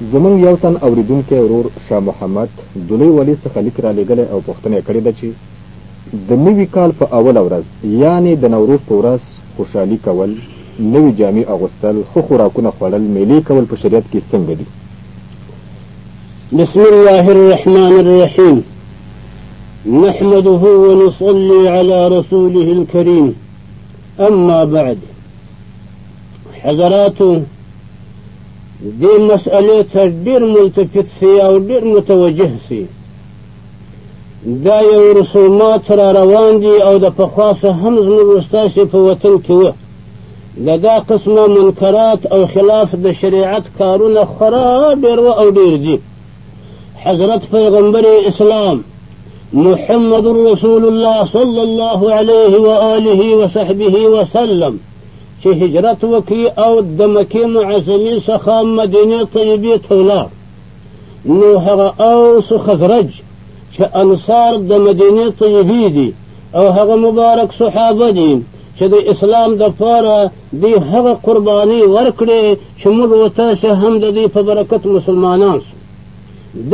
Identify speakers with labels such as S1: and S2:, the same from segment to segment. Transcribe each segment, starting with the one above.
S1: زمونږ یو تن اوریدونکی ورور شاه محمد دلوی ولي څخه لیک رالیږلی او پوښتنه یې کړې ده چې د نوي کال په اوله ورځ یانې د نوروز په ورځ خوشحالي کول، نوي جامې اغوستل، ښه خوراکونه خوړل، میلې کول په شریعت کې څنګه دي؟
S2: بسم الله الرحمن الرحيم نحمده ونصلي على رسوله الكريم أما بعد حضرات دې مسئلې ته ډېر ملتفت سي او ډېر متوجه سي دا یو رسومات را روان دي او د پخوا څخه هم زموږ ستاسې په وطن کې وه د دا قسمه منکرات او خلاف د شریعت کارونه خورا ډېر وه او ډېر دي حضرت پیغمبر اسلام محمد رسول الله صلی الله علیه و آله و صحبه وسلم چې هجرت وکړي او د مکې معظمې څخه مدینې طیبې ته ولاړ نو هغه اوس خزرج چې انصار د مدینې طیبې دي او هغه مبارک صحابه دي چې د اسلام د پاره دی هغه قرباني ورکړي چې موږ او تاسو هم د دې په برکت مسلمانان شو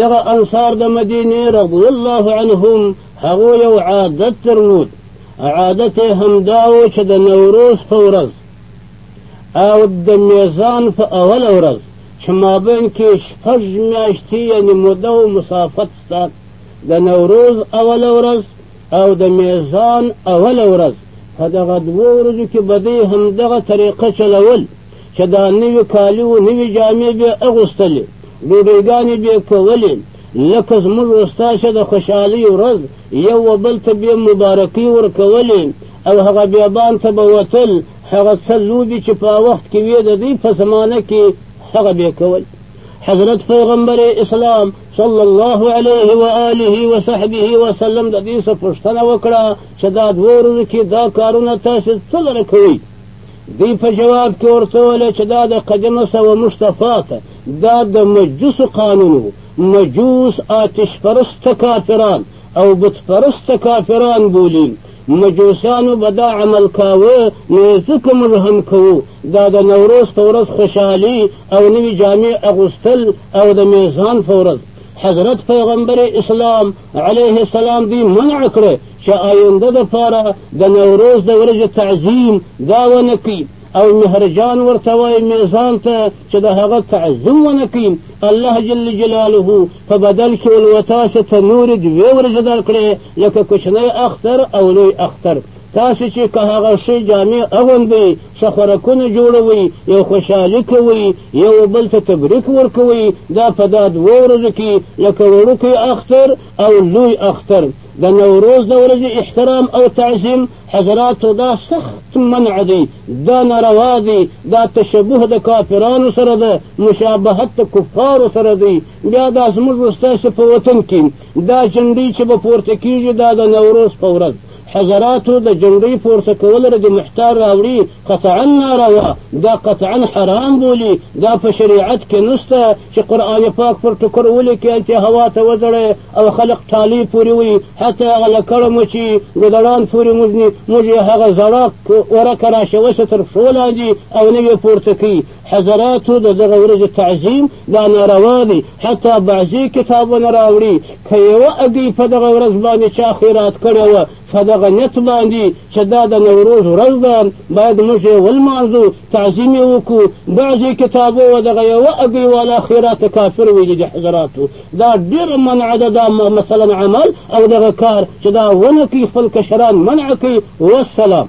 S2: دغه انصار د مدینې رضی الله عنهم هغو یو عادت درلود عادت یې همدا و چې د نوروز په ورځ او د میزان په اوله ورځ چې مابین کې شپږ میاشتې یعنې موده او مسافت شته د نوروز اوله ورځ او د میزان اوله ورځ په دغه دوو ورځو کې به دوی همدغه طریقه چلول چې دا نوي کالي و نوي جامې به اغوستلې ډوډیګانې به کولې لکه زموږ وستاسې د خوشحالۍ ورځ یو و بل ته به مبارکۍ ورکولې او هغه بیابان ته به وتل هغه څه لوبې چې په وخت کې وې د دوی په زمانه کې هغه به کول حضرت پیغمبر اسلام صلی الله علیه و آله و صحبه و سلم د دې څه پوښتنه وکړه چې دا دوه ورځو کې دا کارونه تاسو څه لره کوئ دوی په جواب کې ورته وویل چې دا د قدیمه سوه موږ ته پاته دا د مجوسو قانون و مجوس آتش پرسته کافران او بت پرسته کافران بولي مجوسانو به دا عمل کاوه نو ځکه موږ هم کوو دا د نوروز په ورځ خوشحالي او نوي جامې اغوستل او د میزان په ورځ حضرت پیغمبر اسلام علیه السلام دوی منع کړه چې آینده لپاره د نوروز د ورځې تعظیم دا ونه کوي او مهرجان ورته وایي میزان ته چې د هغه تعظیم ونه کوي الله جل جلاله په بدل کې ولوتاسو ته نورې دوې ورځې درکړې لکه کوچنی اختر او لوی اختر تاسو چې که هغه شی جامع اغوندئ څه خوراکونه جوړوئ یو خوشحالي کوئ یو بل ته تبریک ورکوئ دا په دا دوو ورځو کې لکه وړوکی اختر او لوی اختر د نوروز د ورځې احترام او تعظیم حضراتو دا سخت منع دی دا ناروا دی دا تشبه د کافرانو سره ده مشابهت د کفارو سره دی بیا دا زموږ ستاسو په وطن کې دا جنډۍ چې به پورته کیږي دا د نوروز په ورځ حضراتو د جنډۍ پورته کول رد محتار راوړي قطعا ناروا دا قطعا حرام بولي دا په شریعت کې نسته چې قرآن پاک پر ټکر ولیکل چې هوا ته وځړی او خلق ټالۍ پورې وي حتی هغه له کړه مو چې ګدړان پورې موږني موږ یې هغه زړه ورکه راشوسه تر پښو لاندې او نه یې پورته کوي حضراتو د دغه ورځې تعظیم دا ناروا دی حتی بعضې کتابونه راوړي که یوه اګۍ په دغه ورځ باندې چا خیرات کړې وه په دغه نیت باندې چې دا د نوروز ورځ ده باید موږ یې ولمانځو تعظیم یې وکړو بعضې کتابو و دغه یوه اګۍ والا خیرات کافر ویلي دي حضراتو دا ډېره منع ده دا مثلا عمل او دغه کار چې دا ونه کوي خپل کشران منع کوي والسلام